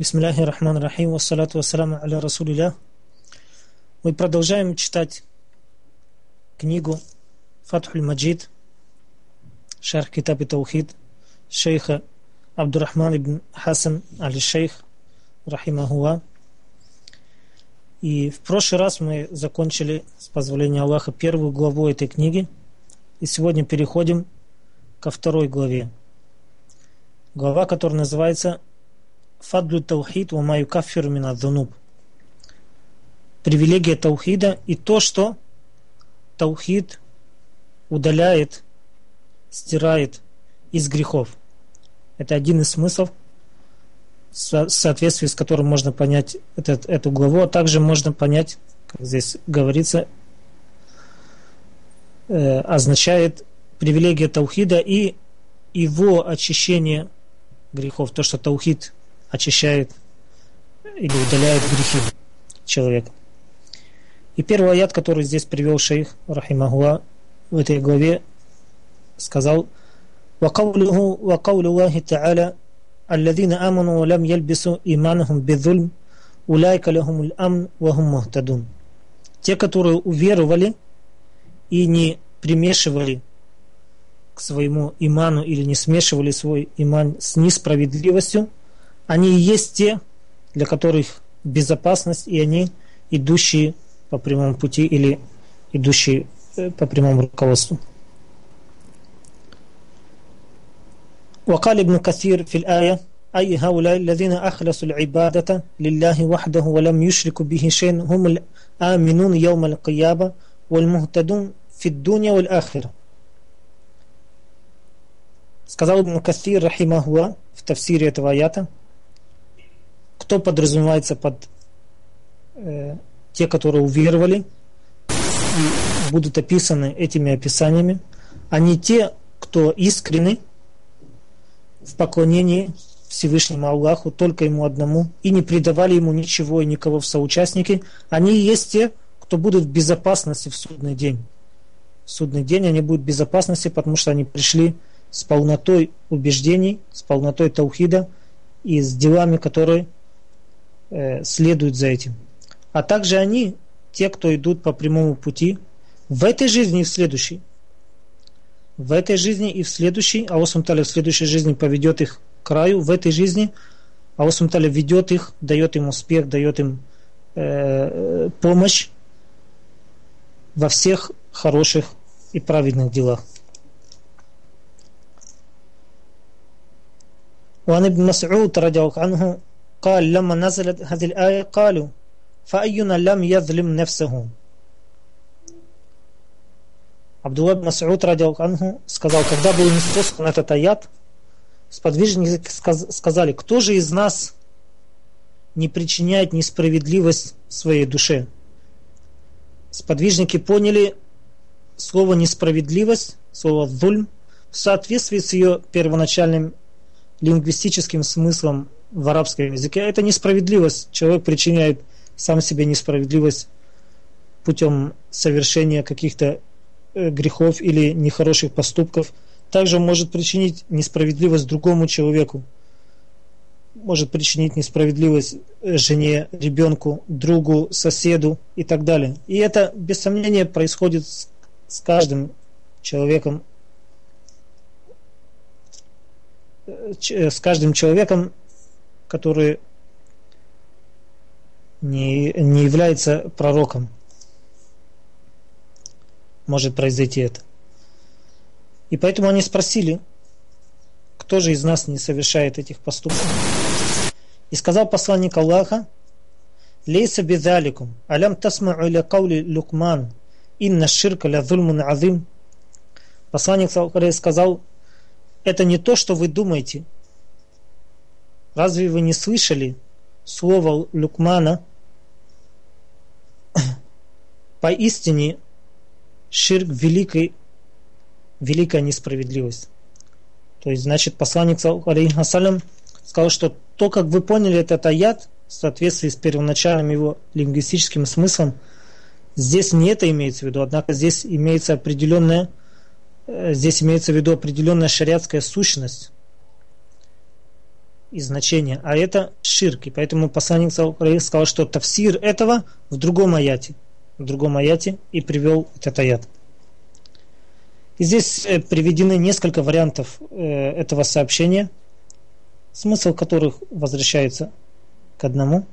Бисмилляхи рахман рахим, вассалату вассаламу аля расулилля. Мы продолжаем читать книгу Фатхуль Маджид, Шарх Китаб и Таухид, шейха Абдурахман ибн Хасан аль-Шейх, рахимахуа. И в прошлый раз мы закончили, с позволения Аллаха, первую главу этой книги. И сегодня переходим ко второй главе. Глава, которая называется Фадлю таухид ва маю кафиру мина дунуб. Привилегия таухида и то, что таухид удаляет, стирает из грехов. Это один из смыслов, в соответствии с которым можно понять этот, эту главу, а также можно понять, как здесь говорится, э, означает привилегия таухида и его очищение грехов. То, что таухид очищает или удаляет грехи человека. И первый аят, который здесь привел шейх Рахимахуа в этой главе, сказал وقوله وقول الله تعالى الذين آمنوا ولم يلبسوا إيمانهم بالظلم أولئك لهم الأمن وهم مهتدون те, которые уверовали и не примешивали к своему иману или не смешивали свой иман с несправедливостью, они и есть те, для которых безопасность, и они идущие по прямому пути или идущие э, по прямому руководству. وقال ابن كثير في الآية أي هؤلاء الذين أخلصوا العبادة لله وحده ولم يشركوا به شيء هم الآمنون يوم القيامة والمهتدون في الدنيا والآخرة Сказал Ибн Кассир, рахимахуа, в тафсире этого аята, кто подразумевается под э, те, которые уверовали, и будут описаны этими описаниями, они те, кто искренны в поклонении Всевышнему Аллаху, только Ему одному, и не предавали Ему ничего и никого в соучастники, они и есть те, кто будут в безопасности в судный день. В судный день они будут в безопасности, потому что они пришли с полнотой убеждений, с полнотой таухида и с делами, которые следуют за этим. А также они, те, кто идут по прямому пути, в этой жизни и в следующей. В этой жизни и в следующей, а Османталя в следующей жизни поведет их к краю, в этой жизни а Османталя ведет их, дает им успех, дает им э, помощь во всех хороших и праведных делах. وعن ابن مسعود رضي الله عنه قال لما نزلت هذه الآية قالوا فأينا لم يظلم نفسه Абдулла Мас'уд радиал Анху сказал, когда был неспослан этот аят, сподвижники сказали, кто же из нас не причиняет несправедливость своей душе? Сподвижники поняли слово несправедливость, слово «зульм» в соответствии с ее первоначальным лингвистическим смыслом в арабском языке. Это несправедливость. Человек причиняет сам себе несправедливость путем совершения каких-то э, грехов или нехороших поступков. Также может причинить несправедливость другому человеку. Может причинить несправедливость э, жене, ребенку, другу, соседу и так далее. И это, без сомнения, происходит с каждым человеком э, с каждым человеком который не, не является пророком. Может произойти это. И поэтому они спросили, кто же из нас не совершает этих поступков. И сказал посланник Аллаха, «Лейса бидаликум, алям тасмау иля каули лукман, инна ширка ля зульмун азим». Посланник сказал, это не то, что вы думаете, Разве вы не слышали слово Люкмана? Поистине ширк великой, великая несправедливость. То есть, значит, посланник алейхиссалям сказал, что то, как вы поняли этот аят, в соответствии с первоначальным его лингвистическим смыслом, здесь не это имеется в виду, однако здесь имеется определенная, здесь имеется в виду определенная шариатская сущность, и значение, а это ширк. И поэтому посланник сказал, что тавсир этого в другом аяте. В другом аяте и привел этот аят. И здесь э, приведены несколько вариантов э, этого сообщения, смысл которых возвращается к одному.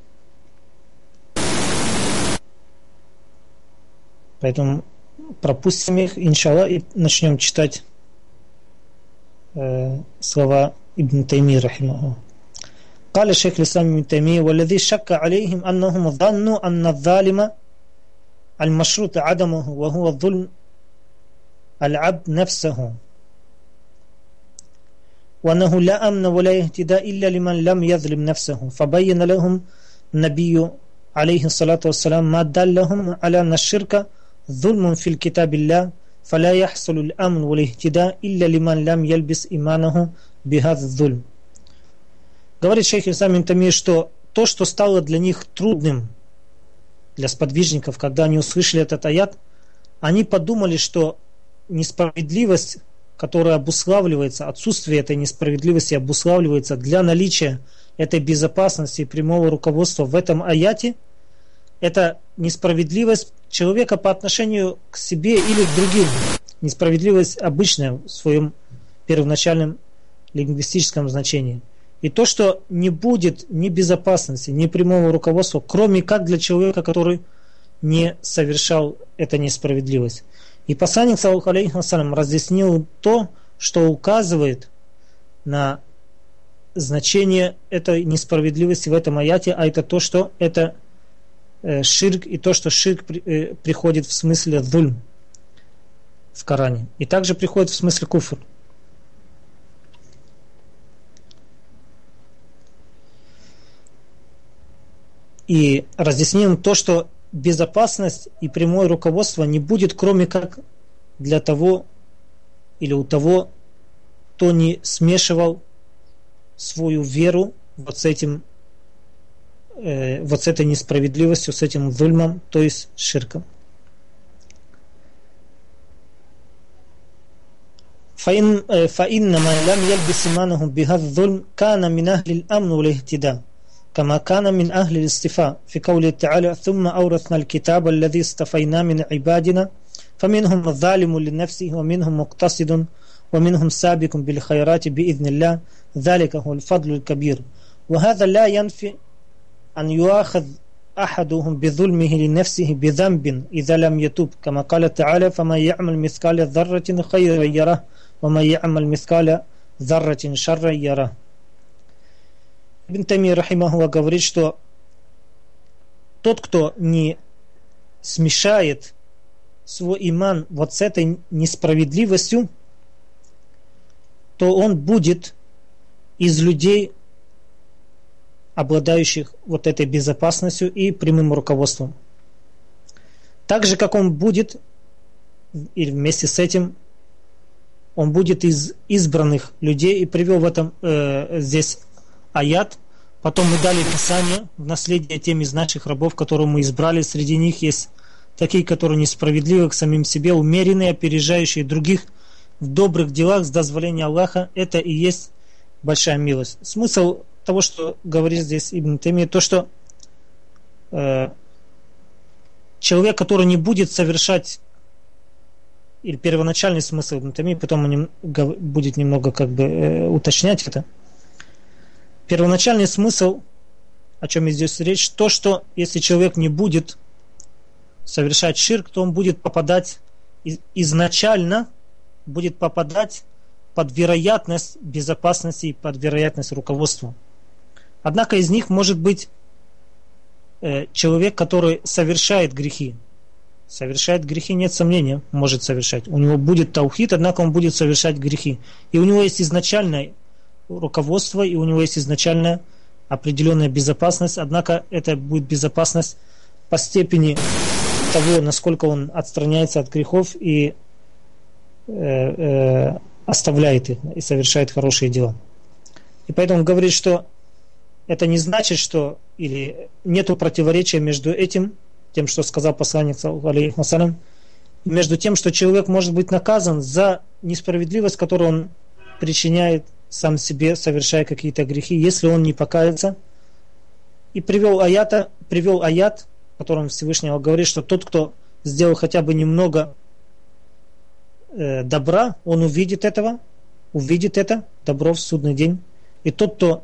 Поэтому пропустим их, иншалла, и начнем читать э, слова ابن تيمية رحمه الله قال الشيخ الإسلام ابن تيمية والذي شك عليهم أنهم ظنوا أن الظالم المشروط عدمه وهو الظلم العبد نفسه وأنه لا أمن ولا اهتداء إلا لمن لم يظلم نفسه فبين لهم النبي عليه الصلاة والسلام ما دلهم على أن الشرك Зульмун фил китабилля, фаля яхсулю л-амн вал ихтида, илля лиман лям яльбис иманаху бихад. Говорит шейх Исам Интами, что то, что стало для них трудным, для сподвижников, когда они услышали этот аят, они подумали, что несправедливость, которая обуславливается, отсутствие этой несправедливости обуславливается для наличия этой безопасности и прямого руководства в этом аяте – это несправедливость человека по отношению к себе или к другим. Несправедливость обычная в своем первоначальном лингвистическом значении. И то, что не будет ни безопасности, ни прямого руководства, кроме как для человека, который не совершал эту несправедливость. И посланник, саллаху разъяснил то, что указывает на значение этой несправедливости в этом аяте, а это то, что это ширк и то, что ширк э, приходит в смысле дульм в Коране. И также приходит в смысле куфр. И разъясним то, что безопасность и прямое руководство не будет, кроме как для того или у того, кто не смешивал свою веру вот с этим э, вот с этой несправедливостью, с этим вульмом, то есть ширком. فإنما لم يلبس إيمانه بهذا الظلم كان من أهل الأمن والاهتداء كما كان من أهل الاستفاء في قوله تعالى ثم أورثنا الكتاب الذي استفينا من عبادنا فمنهم الظالم لنفسه ومنهم مقتصد ومنهم سابق بالخيرات بإذن الله ذلك هو الفضل الكبير وهذا لا ينفي أن يؤاخذ أحدهم بظلمه لنفسه بذنب إذا لم يتوب كما قال تعالى فما يعمل مثقال ذرة خيرا يره وما يعمل مثقال ذرة شرا يره Ибн Тайми Рахимахуа говорит, что тот, кто не смешает свой иман вот с этой несправедливостью, то он будет из людей, обладающих вот этой безопасностью и прямым руководством. Так же, как он будет, или вместе с этим, он будет из избранных людей, и привел в этом э, здесь аят. Потом мы дали Писание в наследие тем из наших рабов, которые мы избрали. Среди них есть такие, которые несправедливы к самим себе, умеренные, опережающие других в добрых делах с дозволения Аллаха. Это и есть большая милость. Смысл того, что говорит здесь Ибн Тайми, то, что э, человек, который не будет совершать или первоначальный смысл Ибн Тайми, потом он будет немного как бы э, уточнять это – первоначальный смысл, о чем здесь речь, то, что если человек не будет совершать ширк, то он будет попадать изначально будет попадать под вероятность безопасности и под вероятность руководства. Однако из них может быть э, человек, который совершает грехи. Совершает грехи, нет сомнения, может совершать. У него будет таухид, однако он будет совершать грехи. И у него есть изначальная руководство, и у него есть изначально определенная безопасность, однако это будет безопасность по степени того, насколько он отстраняется от грехов и э, э, оставляет их и совершает хорошие дела. И поэтому он говорит, что это не значит, что или нету противоречия между этим, тем, что сказал посланник, алейхиссалам, между тем, что человек может быть наказан за несправедливость, которую он причиняет сам себе, совершая какие-то грехи, если он не покается и привел, аята, привел аят, в котором Всевышнего говорит, что тот, кто сделал хотя бы немного э, добра, он увидит этого, увидит это, добро в судный день. И тот, кто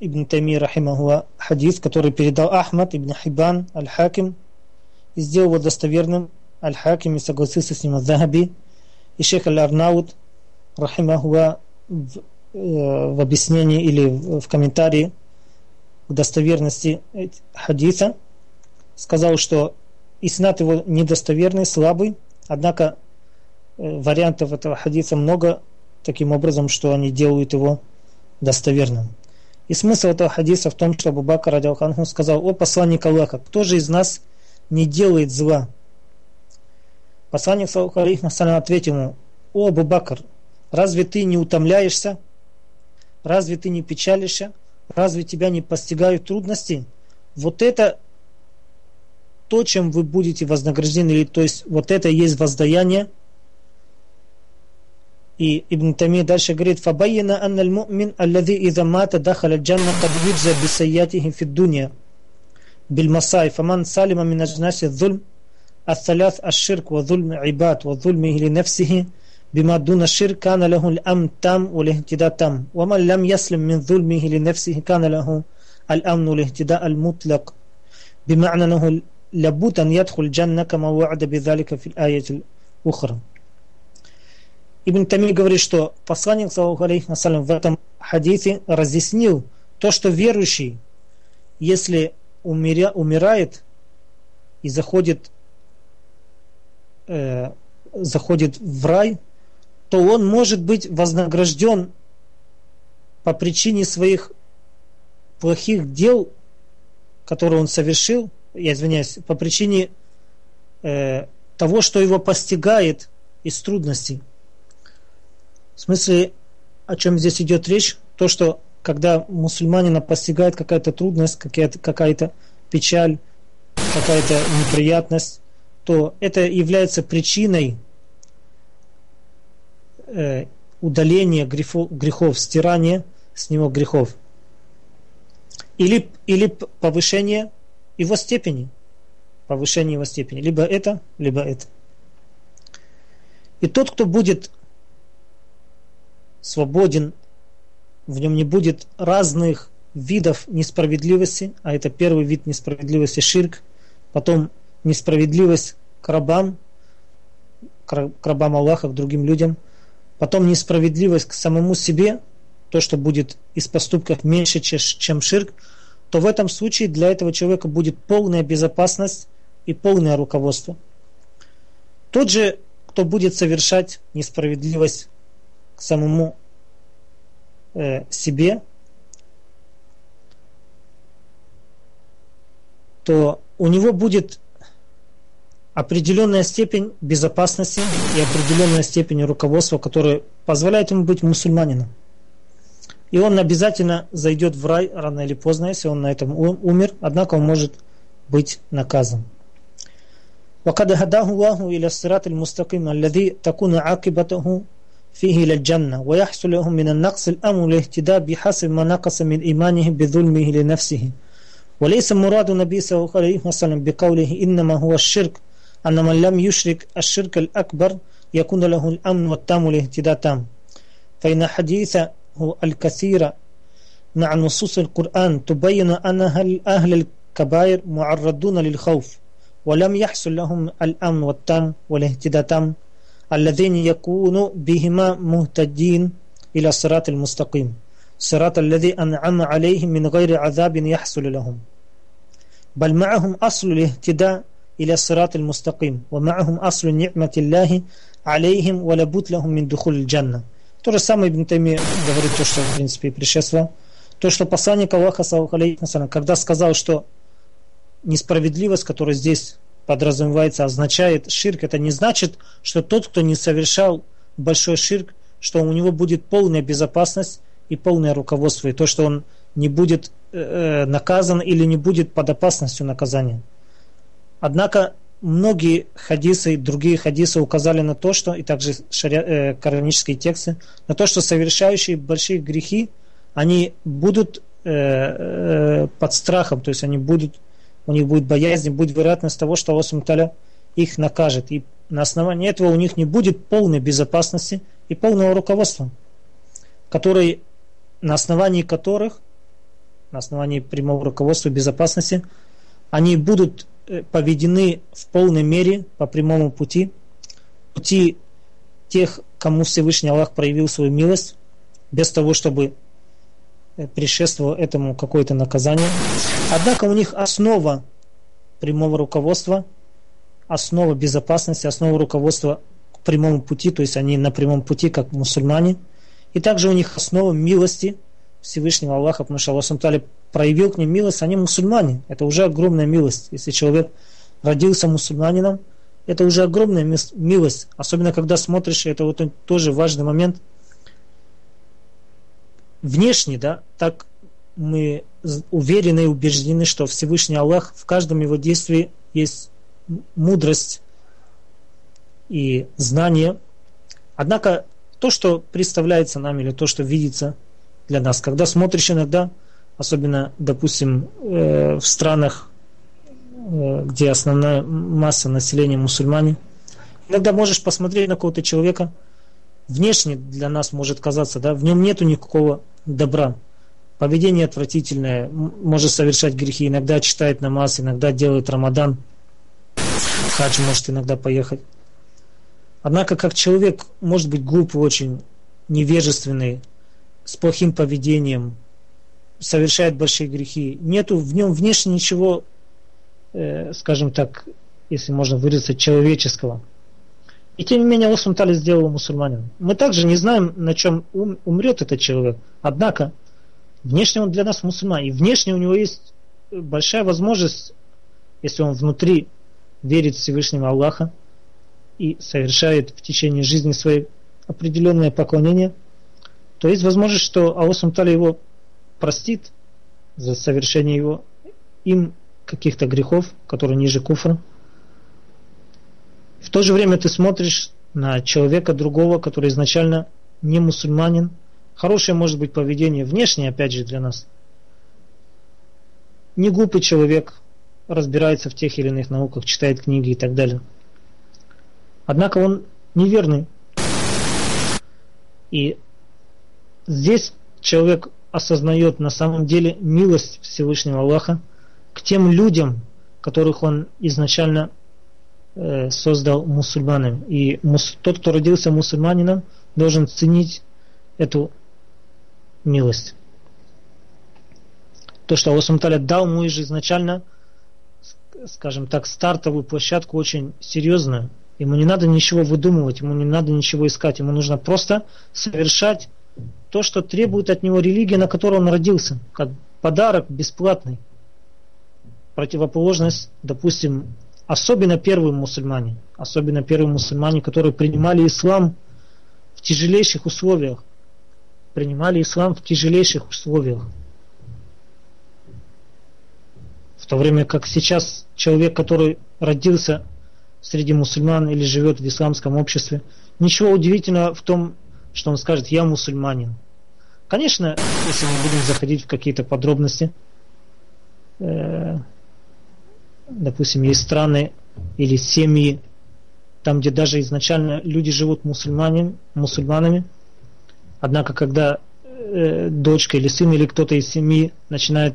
Ибн Тайми Рахимахуа хадис, который передал Ахмад Ибн Хибан Аль-Хаким и сделал его достоверным. Аль-Хаким и согласился с ним Аль-Захаби и шейх Аль-Арнаут Рахимахуа в, э, в объяснении или в, в комментарии к достоверности хадиса сказал, что иснат его недостоверный, слабый, однако э, вариантов этого хадиса много, таким образом, что они делают его достоверным. И смысл этого хадиса в том, что Абу Бакр Радиалханху сказал, о посланник Аллаха, кто же из нас не делает зла? Посланник Саллаху ответил ему, о Абу Бакр, разве ты не утомляешься? Разве ты не печалишься? Разве тебя не постигают трудности? Вот это то, чем вы будете вознаграждены, то есть вот это есть воздаяние. И Ибн Тами дальше говорит, فَبَيِّنَا أَنَّ الْمُؤْمِنَ الَّذِي إِذَا مَاتَ دَخَلَ الْجَنَّةَ قَدْ يُجْزَى بِسَيَّاتِهِ فِي الدُّنْيَا بالمصائب فمن سلم من أجناس الظلم الثلاث الشرك وظلم عباد وظلمه لنفسه بما دون الشرك كان له الأمن تام والاهتداء تام ومن لم يسلم من ظلمه لنفسه كان له الأمن والاهتداء المطلق بمعنى أنه لابد أن يدخل الجنة كما وعد بذلك في الآية الأخرى Ибн Тами говорит, что посланник وسلم, в этом хадисе разъяснил то, что верующий, если умиря, умирает и заходит, э, заходит в рай, то он может быть вознагражден по причине своих плохих дел, которые он совершил, я извиняюсь, по причине э, того, что его постигает из трудностей. В смысле, о чем здесь идет речь? То, что когда мусульманина постигает какая-то трудность, какая-то какая печаль, какая-то неприятность, то это является причиной э, удаления грехов, грехов, стирания с него грехов. Или, или повышение его степени. Повышение его степени. Либо это, либо это. И тот, кто будет свободен, в нем не будет разных видов несправедливости, а это первый вид несправедливости ширк, потом несправедливость к рабам, к рабам Аллаха, к другим людям, потом несправедливость к самому себе, то, что будет из поступков меньше, чем ширк, то в этом случае для этого человека будет полная безопасность и полное руководство. Тот же, кто будет совершать несправедливость к самому э, себе, то у него будет определенная степень безопасности и определенная степень руководства, которая позволяет ему быть мусульманином. И он обязательно зайдет в рай рано или поздно, если он на этом умер, однако он может быть наказан. وقد هداه الله إلى الصراط المستقيم الذي تكون عاقبته فيه إلى الجنة ويحصل له من النقص الأمر الاهتداء بحسب ما نقص من إيمانه بظلمه لنفسه. وليس مراد النبي صلى الله عليه وسلم بقوله إنما هو الشرك أن من لم يشرك الشرك الأكبر يكون له الأمن والتام والاهتداء تام. فإن حديثه الكثير مع نصوص القرآن تبين أن أهل الكبائر معرضون للخوف ولم يحصل لهم الأمن والتام والاهتداء تام. الذين يكون بهما مهتدين إلى الصراط المستقيم صراط الذي أنعم عليهم من غير عذاب يحصل لهم بل معهم أصل الاهتداء إلى الصراط المستقيم ومعهم أصل نعمة الله عليهم ولابد لهم من دخول الجنة То же самое Ибн Тайми говорит то, что в принципе и предшествовало. То, что посланник Аллаха, когда сказал, что несправедливость, которая здесь подразумевается, означает ширк, это не значит, что тот, кто не совершал большой ширк, что у него будет полная безопасность и полное руководство, и то, что он не будет э, наказан или не будет под опасностью наказания. Однако многие хадисы другие хадисы указали на то, что, и также шаря, э, коранические тексты, на то, что совершающие большие грехи, они будут э, э, под страхом, то есть они будут, у них будет боязнь, будет вероятность того, что Аллах Таля их накажет. И на основании этого у них не будет полной безопасности и полного руководства, который, на основании которых, на основании прямого руководства безопасности, они будут Э, поведены в полной мере по прямому пути, пути тех, кому Всевышний Аллах проявил свою милость, без того, чтобы предшествовало этому какое-то наказание. Однако у них основа прямого руководства, основа безопасности, основа руководства к прямому пути, то есть они на прямом пути, как мусульмане. И также у них основа милости Всевышнего Аллаха, потому что Аллах проявил к ним милость, они мусульмане. Это уже огромная милость. Если человек родился мусульманином, это уже огромная милость. Особенно, когда смотришь, это вот тоже важный момент. Внешне, да, так мы уверены и убеждены, что Всевышний Аллах в каждом его действии есть мудрость и знание. Однако то, что представляется нам или то, что видится для нас, когда смотришь иногда особенно, допустим, э, в странах, э, где основная масса населения мусульмане, иногда можешь посмотреть на какого-то человека, внешне для нас может казаться, да, в нем нету никакого добра. Поведение отвратительное, может совершать грехи, иногда читает намаз, иногда делает рамадан, хадж может иногда поехать. Однако, как человек может быть глупый очень, невежественный, с плохим поведением, совершает большие грехи. Нету в нем внешне ничего, э, скажем так, если можно выразиться, человеческого. И тем не менее Аллах Сумтали сделал мусульманин. Мы также не знаем, на чем ум, умрет этот человек. Однако, внешне он для нас мусульман. И внешне у него есть большая возможность, если он внутри верит в Аллаха и совершает в течение жизни своей определенное поклонение, то есть возможность, что Аллах Сумтали его простит за совершение его им каких-то грехов, которые ниже куфра. В то же время ты смотришь на человека другого, который изначально не мусульманин. Хорошее может быть поведение внешнее, опять же, для нас. Не глупый человек, разбирается в тех или иных науках, читает книги и так далее. Однако он неверный. И здесь человек осознает на самом деле милость Всевышнего Аллаха к тем людям, которых он изначально создал мусульманами. И тот, кто родился мусульманином, должен ценить эту милость. То, что Аллах Сумталя дал ему же изначально, скажем так, стартовую площадку очень серьезную. Ему не надо ничего выдумывать, ему не надо ничего искать, ему нужно просто совершать то, что требует от него религия, на которой он родился, как подарок бесплатный. Противоположность, допустим, особенно первые мусульмане, особенно первые мусульмане, которые принимали ислам в тяжелейших условиях, принимали ислам в тяжелейших условиях. В то время как сейчас человек, который родился среди мусульман или живет в исламском обществе, ничего удивительного в том что он скажет «я мусульманин». Конечно, если мы будем заходить в какие-то подробности, э, допустим, есть страны или семьи, там, где даже изначально люди живут мусульманин, мусульманами, однако, когда э, дочка или сын или кто-то из семьи начинает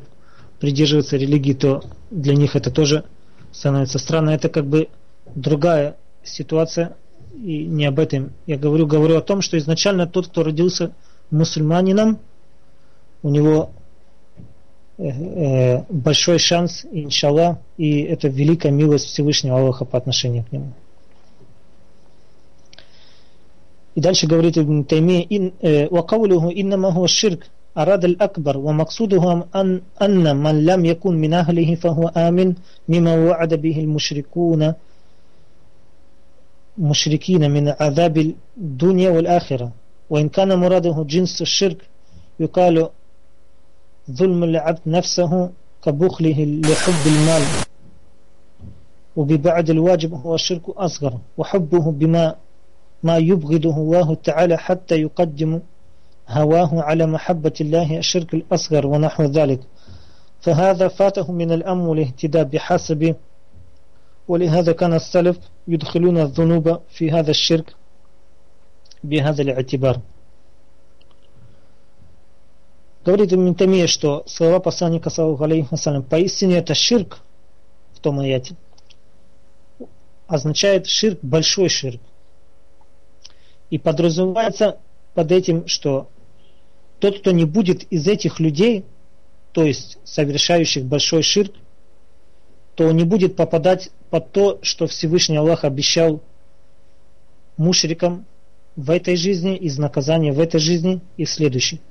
придерживаться религии, то для них это тоже становится странно. Это как бы другая ситуация, и не об этом я говорю, говорю о том, что изначально тот, кто родился мусульманином, у него Э, э, большой шанс, иншалла, и это великая милость Всевышнего Аллаха по отношению к нему. И дальше говорит Ибн Тайми, э, «Вакаулюху иннама хуа ширк, арад аль акбар, ва максудуху анна ман лям якун мин ахлихи фаху амин, мима ваада бихи мушрикуна, мушрикина мин азаби дунья валь ахира, ва инкана мурадуху джинс ширк, юкалю ظلم العبد نفسه كبخله لحب المال. وببعد الواجب هو الشرك أصغر وحبه بما ما يبغضه الله تعالى حتى يقدم هواه على محبة الله الشرك الأصغر ونحو ذلك. فهذا فاته من الأمر والاهتداء بحسب ولهذا كان السلف يدخلون الذنوب في هذا الشرك بهذا الاعتبار. Говорит Ибн Тамия, что слова посланника саллаху алейхи поистине это ширк в том аяте означает ширк, большой ширк. И подразумевается под этим, что тот, кто не будет из этих людей, то есть совершающих большой ширк, то не будет попадать под то, что Всевышний Аллах обещал мушрикам в этой жизни, из наказания в этой жизни и в следующей.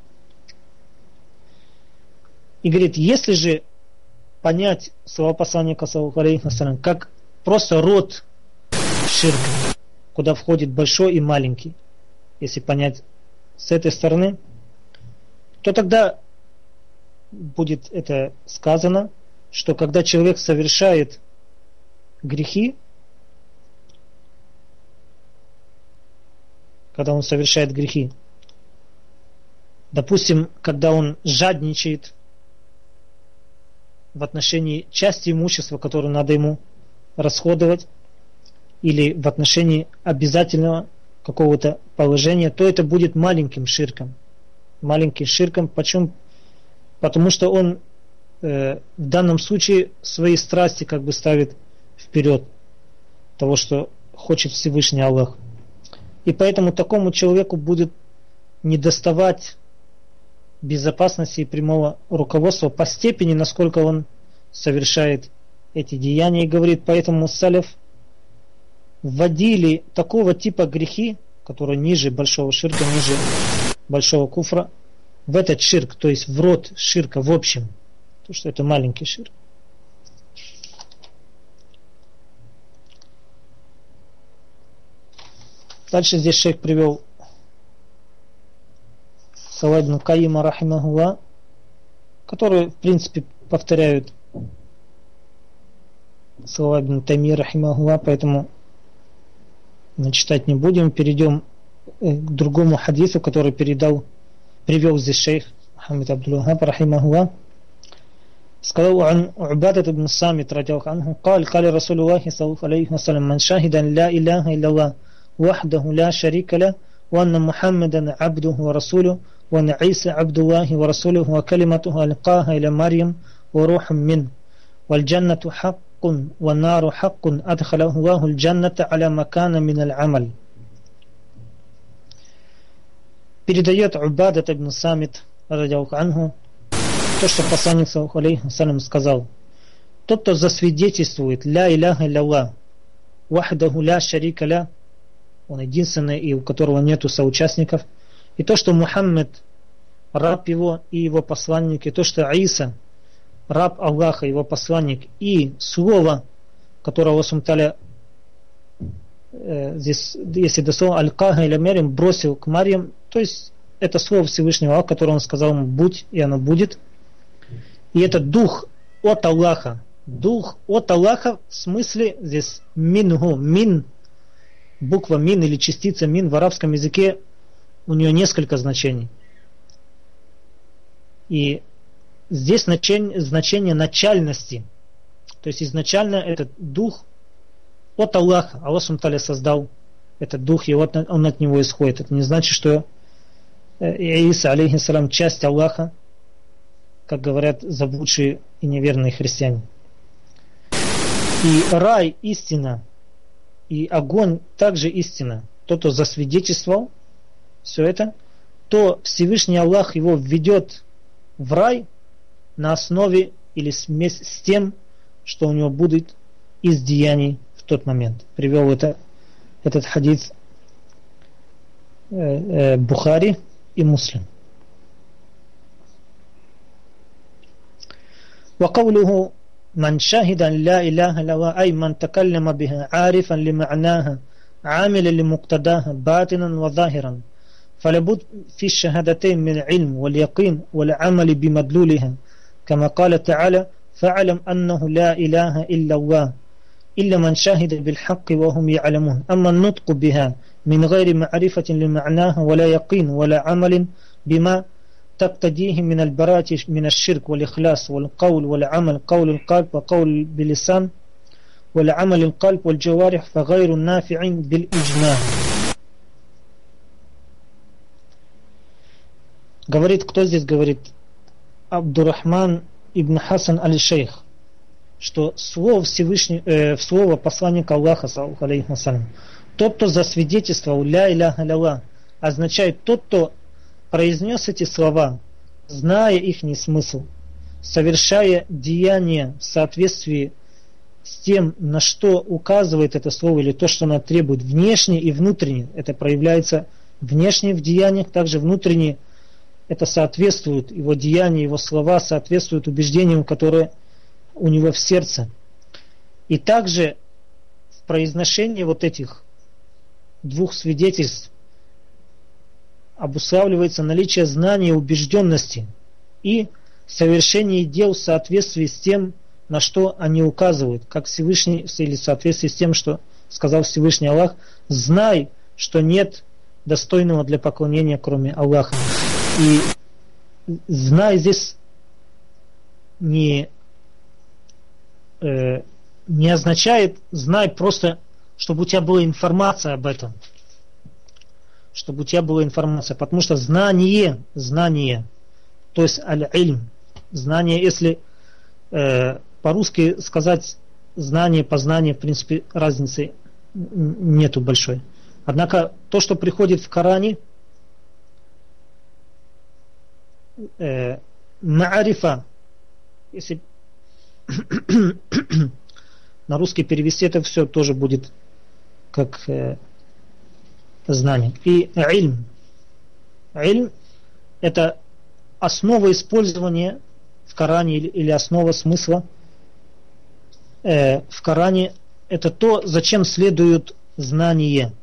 И говорит, если же понять слова посланника как просто род ширка, куда входит большой и маленький, если понять с этой стороны, то тогда будет это сказано, что когда человек совершает грехи, когда он совершает грехи, допустим, когда он жадничает в отношении части имущества, которую надо ему расходовать, или в отношении обязательного какого-то положения, то это будет маленьким ширком. Маленьким ширком. Почему? Потому что он э, в данном случае свои страсти как бы ставит вперед того, что хочет Всевышний Аллах. И поэтому такому человеку будет недоставать безопасности и прямого руководства по степени, насколько он совершает эти деяния. И говорит, поэтому салев – вводили такого типа грехи, которые ниже большого ширка, ниже большого куфра, в этот ширк, то есть в рот ширка в общем, то что это маленький ширк. Дальше здесь шейх привел слова Ибн ну, Каима Рахимахула, которые, в принципе, повторяют слова Ибн Тайми Рахимахула, поэтому начитать не будем. Перейдем э, к другому хадису, который передал, привел здесь шейх Мухаммед Абдул-Вахаб Рахимахула. Сказал он: عبادة بن الصامت رضي الله عنه قال قال رسول الله صلى الله عليه وسلم من شهد لا إله إلا الله وحده لا شريك وأن محمدا عبده ورسوله وأن عيسى عبد الله ورسوله وكلمته ألقاها إلى مريم وروح منه والجنة حق والنار حق أدخله الله الجنة على مكان من العمل передает Убадат ибн Самит анху, то, что посланник салям сказал. Тот, кто засвидетельствует ля иляха илля вахдаху ля шарика ля, он единственный и у которого нету соучастников, и то, что Мухаммед раб его и его посланник, и то, что Иса раб Аллаха, его посланник, и слово, которое Аллах Сумталя э, здесь, если дословно Аль-Кага или Мерим бросил к Марьям, то есть это слово Всевышнего Аллаха, которое он сказал ему «будь», и оно будет. И это дух от Аллаха. Дух от Аллаха в смысле здесь мингу, мин, буква мин или частица мин в арабском языке, у нее несколько значений. И здесь значение, значение начальности. То есть изначально этот дух от Аллаха. Аллах Сумталя создал этот дух, и вот он от него исходит. Это не значит, что э, Ииса, алейхиссалам, часть Аллаха, как говорят заблудшие и неверные христиане. И рай истина, и огонь также истина. Тот, кто засвидетельствовал все это, то Всевышний Аллах его введет в рай, на основе или смесь с тем, что у него будет из деяний в тот момент. Привел это, этот хадис э, э, Бухари и Муслим. وقوله من شهد أن لا إله إلا أي من تكلم بها عارفا لمعناها عاملا لمقتداها باطنا وظاهرا فلابد في الشهادتين من العلم واليقين والعمل بمدلولها كما قال تعالى فاعلم أنه لا إله إلا الله إلا من شهد بالحق وهم يعلمون. أما النطق بها من غير معرفة لمعناها ولا يقين ولا عمل بما تقتديه من البراءة من الشرك والإخلاص والقول والعمل قول القلب وقول باللسان والعمل القلب والجوارح فغير نافع بالإجماع. Говорит, кто здесь говорит? Абдурахман ибн Хасан аль-Шейх, что слово Всевышний, э, слово посланника Аллаха, алейхиссалям, тот, кто засвидетельствовал ля иляха ля означает тот, кто произнес эти слова, зная их смысл, совершая деяние в соответствии с тем, на что указывает это слово или то, что оно требует внешне и внутренне. Это проявляется внешне в деяниях, также внутренне это соответствует, его деяния, его слова соответствуют убеждениям, которые у него в сердце. И также в произношении вот этих двух свидетельств обуславливается наличие знания убежденности и совершение дел в соответствии с тем, на что они указывают, как Всевышний, или в соответствии с тем, что сказал Всевышний Аллах, знай, что нет достойного для поклонения, кроме Аллаха. И знай здесь не, э, не означает знай просто, чтобы у тебя была информация об этом – чтобы у тебя была информация. Потому что знание, знание, то есть аль-ильм, знание, если э, по-русски сказать знание, познание, в принципе, разницы нету большой. Однако то, что приходит в Коране, э, маарифа, если на русский перевести это все тоже будет как э, знание. И ильм. Ильм – это основа использования в Коране или, или основа смысла э, в Коране. Это то, зачем следует знание.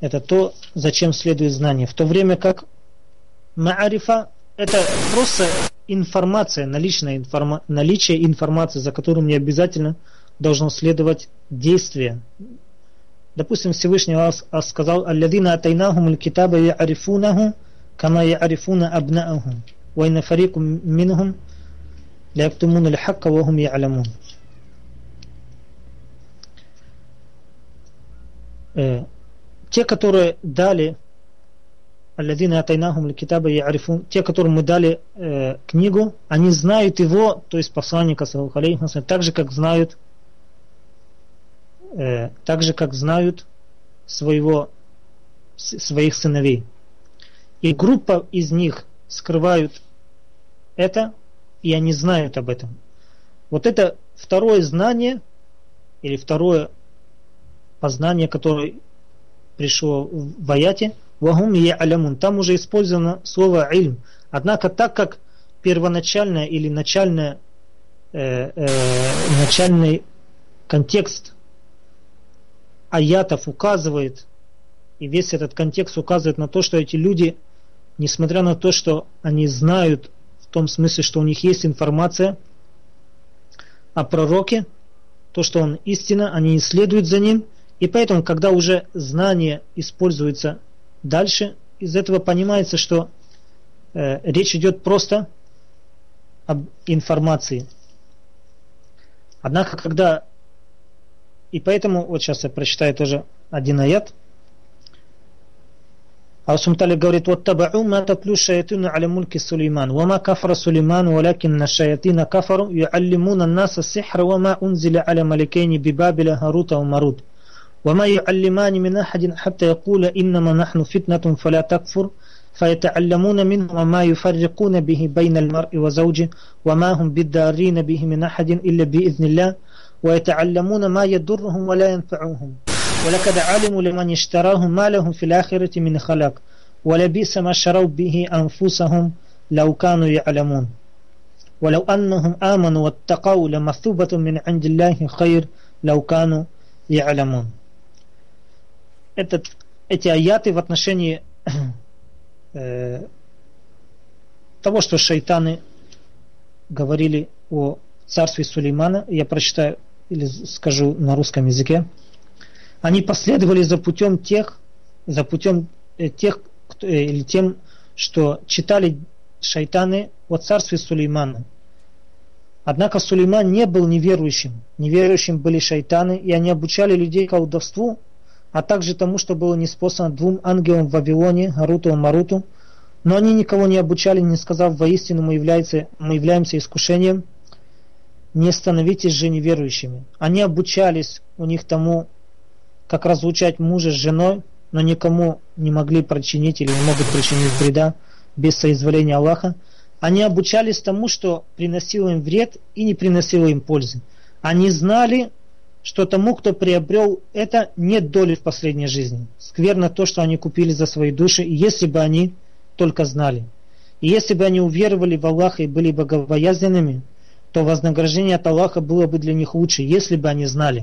Это то, зачем следует знание. В то время как маарифа – это просто информация, наличная информа, наличие информации, за которым не обязательно должно следовать действие, Допустим, Всевышний сказал, «Алладина атайнахум аль-китаба я'арифунаху, кама я'арифуна абнаахум, ва инна фарику минхум ляктумун аль-хакка ва хум я'ламун». Те, которые дали Алладина атайнахум аль-китаба я'арифун, те, которым мы дали э, книгу, они знают его, то есть посланника, так же, как знают э, так же, как знают своего, своих сыновей. И группа из них скрывают это, и они знают об этом. Вот это второе знание, или второе познание, которое пришло в аяте, вагум алямун. Там уже использовано слово ильм. Однако так как первоначальное или начальное, э, э, начальный контекст аятов указывает, и весь этот контекст указывает на то, что эти люди, несмотря на то, что они знают в том смысле, что у них есть информация о пророке, то, что он истина, они исследуют за ним, и поэтому, когда уже знание используется дальше, из этого понимается, что э, речь идет просто об информации. Однако, когда и поэтому, вот сейчас я прочитаю тоже один аят. Аллах Сумтали говорит, вот табау ма татлю шаятину аля мульки Сулейман, вама кафара Сулейман, валякин на шаятина кафару, юаллимуна наса сихра, вама унзиля аля маликейни бибабиля Харута и Марут. وما يعلمان من أحد حتى يقول إنما نحن فتنة فلا تكفر فيتعلمون منهما ما يفرقون به بين المرء وزوجه وما هم بالدارين به من أحد إلا بإذن الله ويتعلمون ما يضرهم ولا ينفعهم. ولقد علموا لمن اشتراه ما لهم في الآخرة من خلاق ولبئس ما شروا به أنفسهم لو كانوا يعلمون. ولو أنهم آمنوا واتقوا لمثوبة من عند الله خير لو كانوا يعلمون. Этот, эти аяты в отношении э, того, что шайтаны говорили о царстве Сулеймана, я прочитаю или скажу на русском языке, они последовали за путем тех, за путем э, тех, кто, э, или тем, что читали шайтаны о царстве Сулеймана. Однако Сулейман не был неверующим. Неверующим были шайтаны, и они обучали людей колдовству, а также тому, что было неспослано двум ангелам в Вавилоне, Гаруту и Маруту. Но они никого не обучали, не сказав, воистину мы, является, мы являемся искушением, не становитесь же неверующими. Они обучались у них тому, как разлучать мужа с женой, но никому не могли причинить или не могут причинить вреда без соизволения Аллаха, они обучались тому, что приносило им вред и не приносило им пользы. Они знали, что тому, кто приобрел это, нет доли в последней жизни. Скверно то, что они купили за свои души, если бы они только знали. И если бы они уверовали в Аллаха и были богобоязненными, то вознаграждение от Аллаха было бы для них лучше, если бы они знали.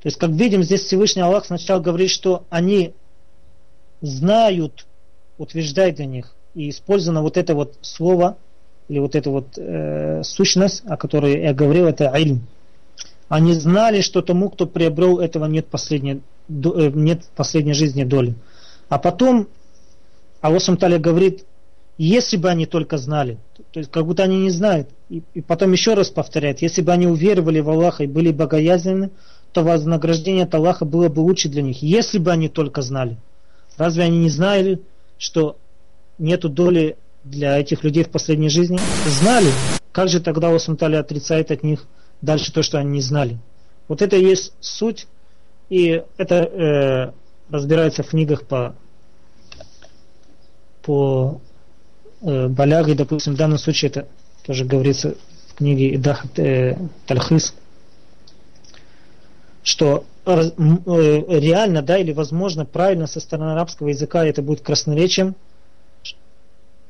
То есть, как видим, здесь Всевышний Аллах сначала говорит, что они знают, утверждает для них, и использовано вот это вот слово, или вот эта вот э, сущность, о которой я говорил, это ильм. Они знали, что тому, кто приобрел этого, нет последней, э, нет последней жизни доли. А потом Аллах Сумталя говорит, если бы они только знали, то есть как будто они не знают. И, и потом еще раз повторяет, если бы они уверовали в Аллаха и были богоязненны, то вознаграждение от Аллаха было бы лучше для них, если бы они только знали. Разве они не знали, что нету доли для этих людей в последней жизни? Знали. Как же тогда Аллах отрицает от них дальше то, что они не знали? Вот это и есть суть, и это э, разбирается в книгах по, по э, Баляге, допустим, в данном случае это тоже говорится в книге Идах э, Тальхис, что э, реально, да, или возможно, правильно со стороны арабского языка это будет красноречием,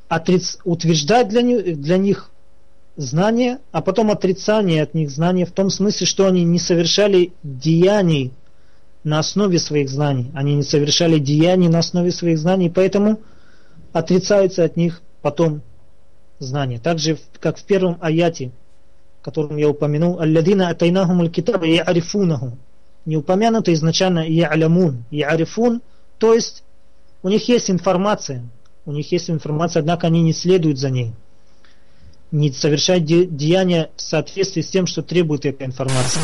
отриц, утверждать для для них знания, а потом отрицание от них знания в том смысле, что они не совершали деяний на основе своих знаний. Они не совершали деяний на основе своих знаний, поэтому отрицаются от них потом знания. Так же, как в первом аяте, которым я упомянул, «Алладина атайнахум аль-китаба я'арифунаху» не упомянуто изначально «я'алямун». «Я'арифун», то есть у них есть информация, у них есть информация, однако они не следуют за ней. Не совершают де деяния в соответствии с тем, что требует эта информация.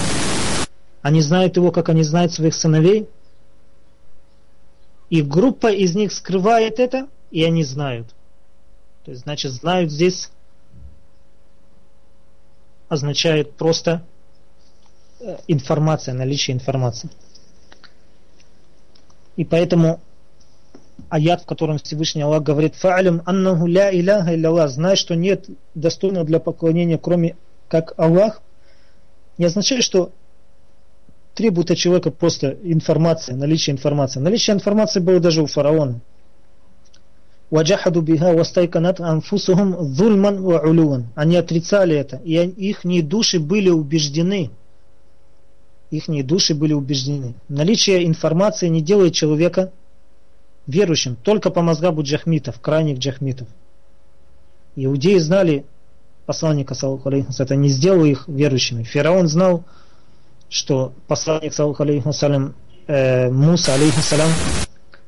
Они знают его, как они знают своих сыновей, и группа из них скрывает это, и они знают. То есть, значит, знают здесь означает просто э, информация, наличие информации. И поэтому аят, в котором Всевышний Аллах говорит «Фа'алям аннаху ля иляха илля Знай, что нет достойного для поклонения, кроме как Аллах, не означает, что требует от человека просто информация, наличие информации. Наличие информации было даже у фараона. وَجَحَدُوا بِهَا وَاسْتَيْقَنَتْ أَنفُسُهُمْ ظُلْمًا وَعُلُوًا Они отрицали это, и их души были убеждены. Их души были убеждены. Наличие информации не делает человека верующим только по мозгабу джахмитов, крайних джахмитов. Иудеи знали посланника, это не сделало их верующими. Фараон знал, что посланник, салям, э, Муса, алейхиссалям,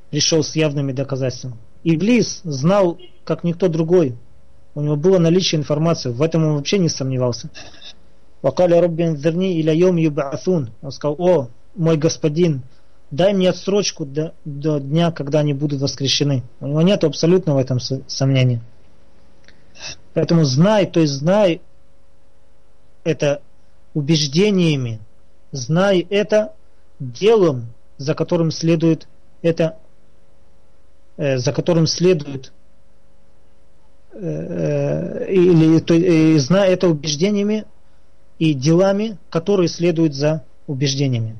пришел с явными доказательствами. Иблис знал, как никто другой. У него было наличие информации, в этом он вообще не сомневался. Вакаля Роббин Зерни или Йом Юбаасун. Он сказал, о, мой господин, дай мне отсрочку до, до дня, когда они будут воскрешены. У него нет абсолютно в этом сомнения. Поэтому знай, то есть знай это убеждениями, знай это делом, за которым следует это, э, за которым следует э, э или то, э, знай это убеждениями и делами, которые следуют за убеждениями.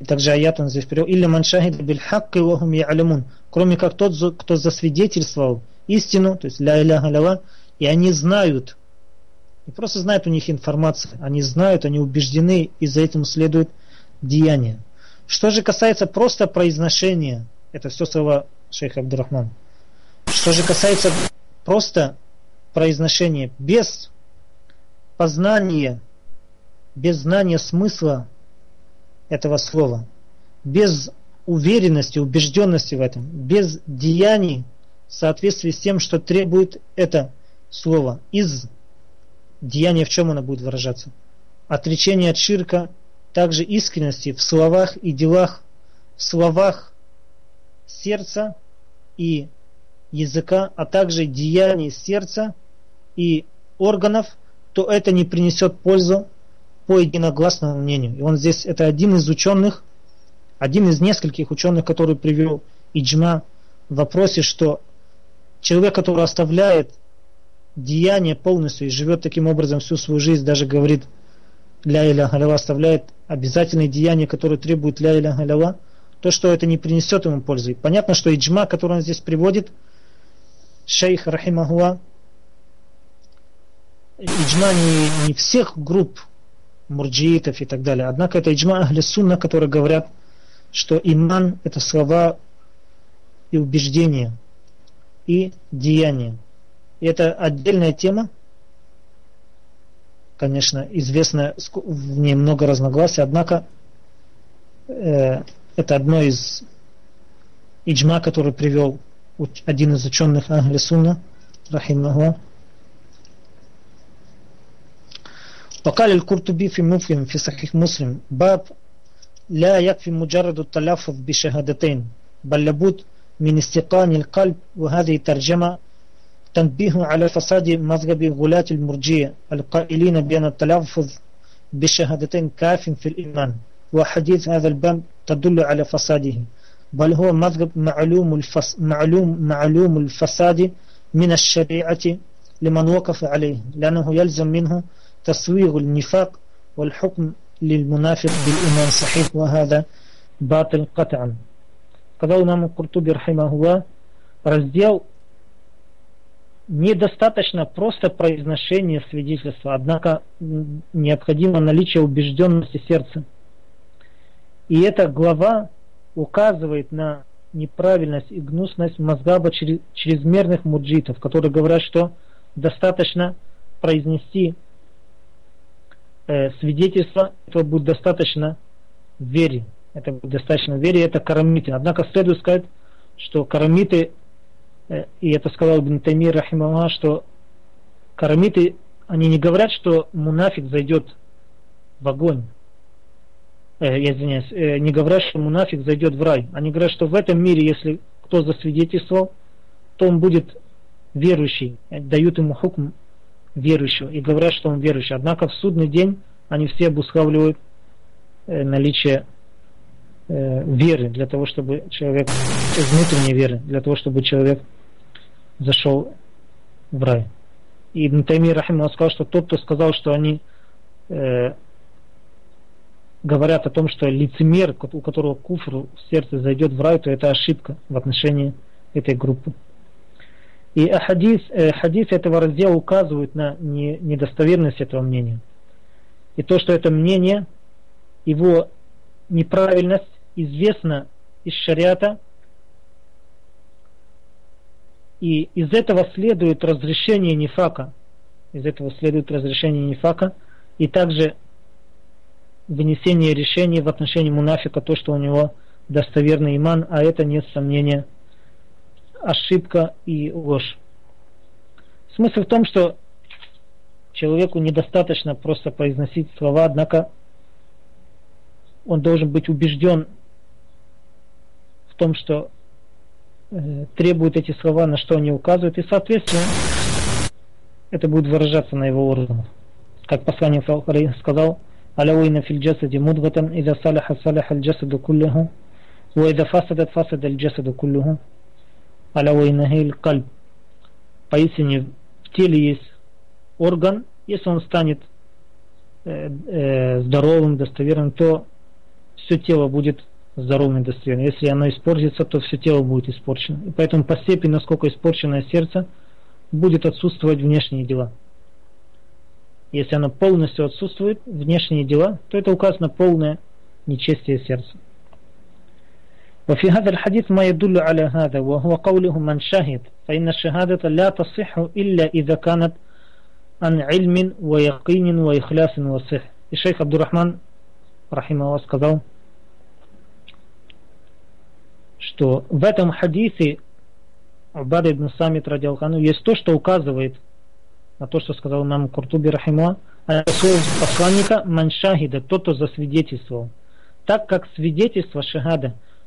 И также аят он здесь привел. Или маншахид биль хакки вахум я'алямун. Кроме как тот, кто засвидетельствовал истину, то есть ля иля галява, и они знают, не просто знают у них информация, они знают, они убеждены, и за этим следует деяние. Что же касается просто произношения, это все слова шейха Абдурахман. Что же касается просто произношения, без познания, без знания смысла этого слова, без уверенности, убежденности в этом, без деяний в соответствии с тем, что требует это слово. Из деяния в чем оно будет выражаться? Отречение от ширка, также искренности в словах и делах, в словах сердца и языка, а также деяний сердца и органов, то это не принесет пользу по единогласному мнению. И он здесь, это один из ученых, один из нескольких ученых, который привел иджма в вопросе, что человек, который оставляет деяние полностью и живет таким образом всю свою жизнь, даже говорит ля иля халява, оставляет обязательные деяния, которые требуют ля иля халява, то, что это не принесет ему пользы. понятно, что иджма, который он здесь приводит, шейх Рахимахуа, иджма не, не всех групп мурджиитов и так далее. Однако это иджма ахли сунна, которые говорят, что иман это слова и убеждения, и деяния. И это отдельная тема, конечно, известно, в ней много разногласий, однако э, это одно из иджма, который привел один из ученых Ахли Сунна, рахимаху. وقال القرطبي في مفهم في صحيح مسلم باب لا يكفي مجرد التلفظ بشهادتين بل لابد من استيقان القلب. وهذه ترجمة تنبيه على فساد مذهب غلاة المرجية القائلين بأن التلفظ بشهادتين كاف في الإيمان وحديث هذا الباب تدل على فساده بل هو مذهب معلوم الفس معلوم معلوم الفساد من الشريعة لمن وقف عليه لأنه يلزم منه تسويغ النفاق والحكم للمنافق بالإيمان صحيح وهذا باطل قطعا сказал имам Куртуби Рахимахуа, раздел недостаточно просто произношения свидетельства, однако необходимо наличие убежденности сердца. И эта глава указывает на неправильность и гнусность мазгаба чрезмерных муджитов, которые говорят, что достаточно произнести э, свидетельство, этого будет достаточно вере. Это будет достаточно вере, это карамиты. Однако следует сказать, что карамиты, э, и это сказал Ибн Таймир Рахималлах, что карамиты, они не говорят, что мунафик зайдет в огонь э, я извиняюсь, э, не говорят, что мунафик зайдет в рай. Они говорят, что в этом мире, если кто засвидетельствовал, то он будет верующий. Дают ему хукм верующего и говорят, что он верующий. Однако в судный день они все обуславливают э, наличие э, веры для того, чтобы человек, внутренней веры, для того, чтобы человек зашел в рай. И Ибн Таймир Рахим сказал, что тот, кто сказал, что они э, говорят о том, что лицемер, у которого куфр в сердце зайдет в рай, то это ошибка в отношении этой группы. И хадис, э, хадис этого раздела указывает на не, недостоверность этого мнения. И то, что это мнение, его неправильность известна из шариата, и из этого следует разрешение нефака. Из этого следует разрешение нефака. И также вынесение решения в отношении мунафика, то, что у него достоверный иман, а это нет сомнения ошибка и ложь. Смысл в том, что человеку недостаточно просто произносить слова, однако он должен быть убежден в том, что э, требуют эти слова, на что они указывают, и, соответственно, это будет выражаться на его органах. Как посланник сказал, «Аляуина фил джасади мудгатан, ида салаха салаха аль джасаду куллиху, ва ида фасадат фасад аль джасаду куллиху». Алявайнагиль кальб. Поистине в теле есть орган, если он станет э, э, здоровым, достоверным, то все тело будет здоровым и достоверным. Если оно испортится, то все тело будет испорчено. И поэтому по степени, насколько испорченное сердце, будет отсутствовать внешние дела. Если оно полностью отсутствует, внешние дела, то это указ на полное нечестие сердца. وفي هذا الحديث ما يدل على هذا وهو قوله من شهد فإن الشهادة لا تصح إلا إذا كانت عن علم ويقين وإخلاص وصح الشيخ عبد الرحمن رحمه الله сказал что в этом хадисе Убад ибн Самит радиалхану есть то, что указывает на то, что сказал нам Куртуби Рахима, а слово посланника маншахида, тот, кто засвидетельствовал. Так как свидетельство шахада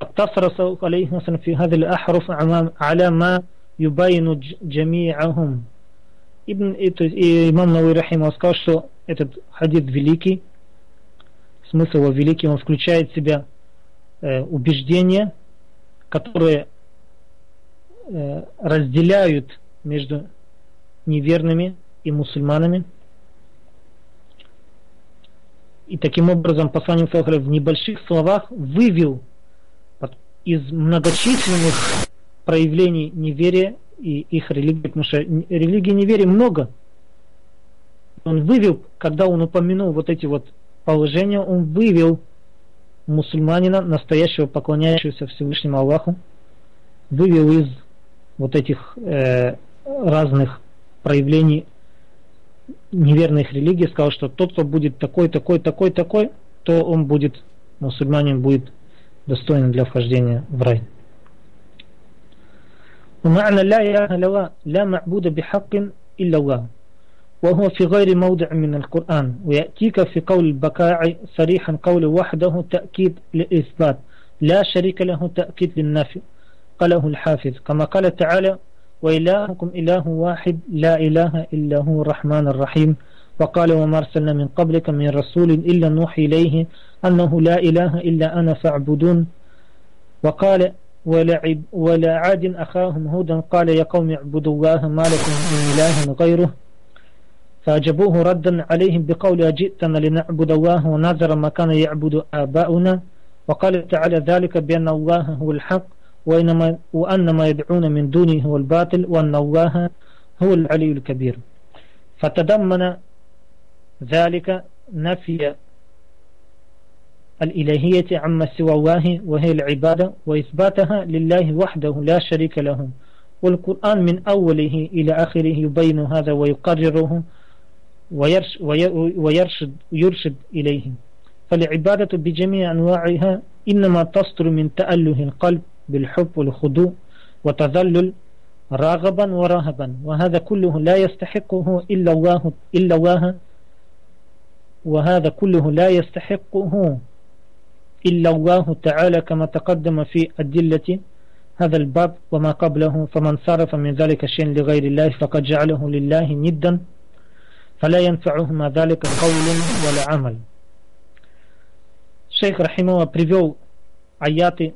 اقتصر سوف عليه في هذه الأحرف على ما يبين جميعهم Ибн, то есть, и имам Навы Рахимов сказал, что этот хадис великий, смысл его великий, он включает в себя э, убеждения, которые Э, разделяют между неверными и мусульманами. И таким образом посланник Сахара в небольших словах вывел из многочисленных проявлений неверия и их религии, потому что религии неверия много. Он вывел, когда он упомянул вот эти вот положения, он вывел мусульманина, настоящего поклоняющегося Всевышнему Аллаху, вывел из вот этих э, разных проявлений неверных религий, сказал, что тот, кто будет такой, такой, такой, такой, то он будет, мусульманин будет достойным для вхождения в рай. ومعنى لا إله إلا الله لا معبود بحق إلا الله وهو في غير موضع من القرآن ويأتيك في قول البكاء صريحا قول وحده تأكيد للإثبات لا شريك له تأكيد للنفي قاله الحافظ كما قال تعالى وإلهكم إله واحد لا إله إلا هو الرحمن الرحيم وقال وما أرسلنا من قبلك من رسول إلا نوحي إليه أنه لا إله إلا أنا فاعبدون. وقال ولعب ولا عاد أخاهم هودا قال يا قوم اعبدوا الله ما لكم من إله غيره. فأجبوه ردا عليهم بقول أجئتنا لنعبد الله ونذر ما كان يعبد آباؤنا؟ وقال تعالى ذلك بأن الله هو الحق وإنما وأن ما يدعون من دونه هو الباطل وأن الله هو العلي الكبير. فتضمن ذلك نفي الإلهية عما سوى الله وهي العبادة وإثباتها لله وحده لا شريك له. والقرآن من أوله إلى آخره يبين هذا ويقرره ويرشد يرشد إليه. فالعبادة بجميع أنواعها إنما تصدر من تأله القلب بالحب والخضوع وتذلل راغبا ورهبا وهذا كله لا يستحقه إلا الله إلا الله وهذا كله لا يستحقه إلا الله تعالى كما تقدم في أدلة هذا الباب وما قبله فمن صرف من ذلك شيء لغير الله فقد جعله لله ندا فلا ينفعهما ذلك قول ولا عمل شيخ رحمه الله привел аяты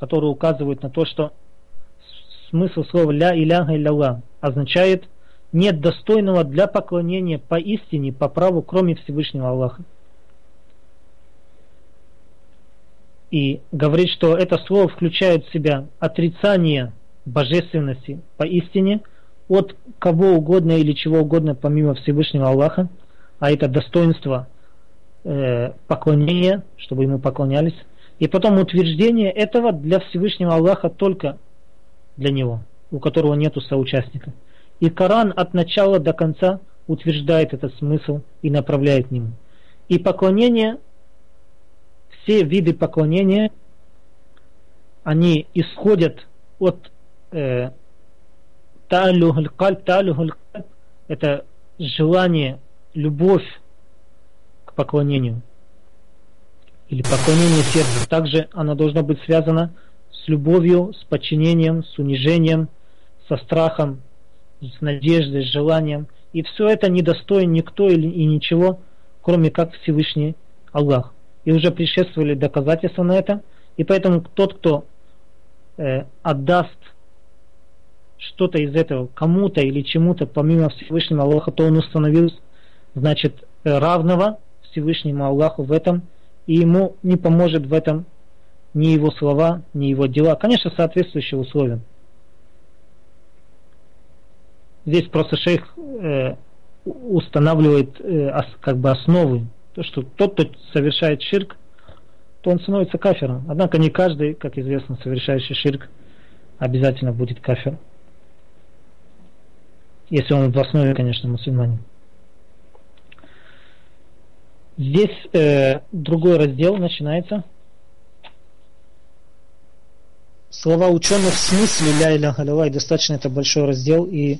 которые указывают на то, что смысл слова «ля иляха илля означает нет достойного для поклонения поистине, по праву, кроме Всевышнего Аллаха. И говорит, что это слово включает в себя отрицание божественности поистине от кого угодно или чего угодно помимо Всевышнего Аллаха, а это достоинство э, поклонения, чтобы ему поклонялись, и потом утверждение этого для Всевышнего Аллаха только для него, у которого нету соучастника. И Коран от начала до конца утверждает этот смысл и направляет к нему. И поклонение, все виды поклонения, они исходят от э, кальб, это желание, любовь к поклонению или поклонение сердцу. Также оно должно быть связано с любовью, с подчинением, с унижением, со страхом, с надеждой, с желанием. И все это не достоин никто и ничего, кроме как Всевышний Аллах. И уже предшествовали доказательства на это. И поэтому тот, кто э, отдаст что-то из этого кому-то или чему-то помимо Всевышнего Аллаха, то он установил, значит, равного Всевышнему Аллаху в этом, и ему не поможет в этом ни его слова, ни его дела. Конечно, соответствующие условия. Здесь просто шейх э, устанавливает э, ос, как бы основы. То, что тот, кто совершает ширк, то он становится кафером. Однако не каждый, как известно, совершающий ширк обязательно будет кафером. Если он в основе, конечно, мусульманин. Здесь э, другой раздел начинается. Слова ученых в смысле ля галявай достаточно это большой раздел и